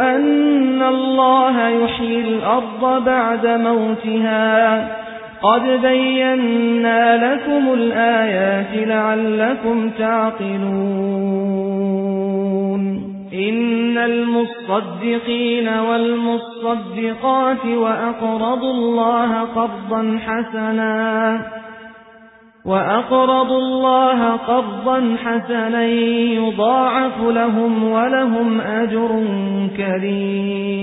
أن الله يحيي الأرض بعد موتها. قد بينا لكم الآيات لعلكم تعقلون. إن المصدقين والمصدقات وأقرضوا الله قرضا حسنا. وأقرضوا الله قرضا حسنا يضاعف لهم ولهم أجر كريم.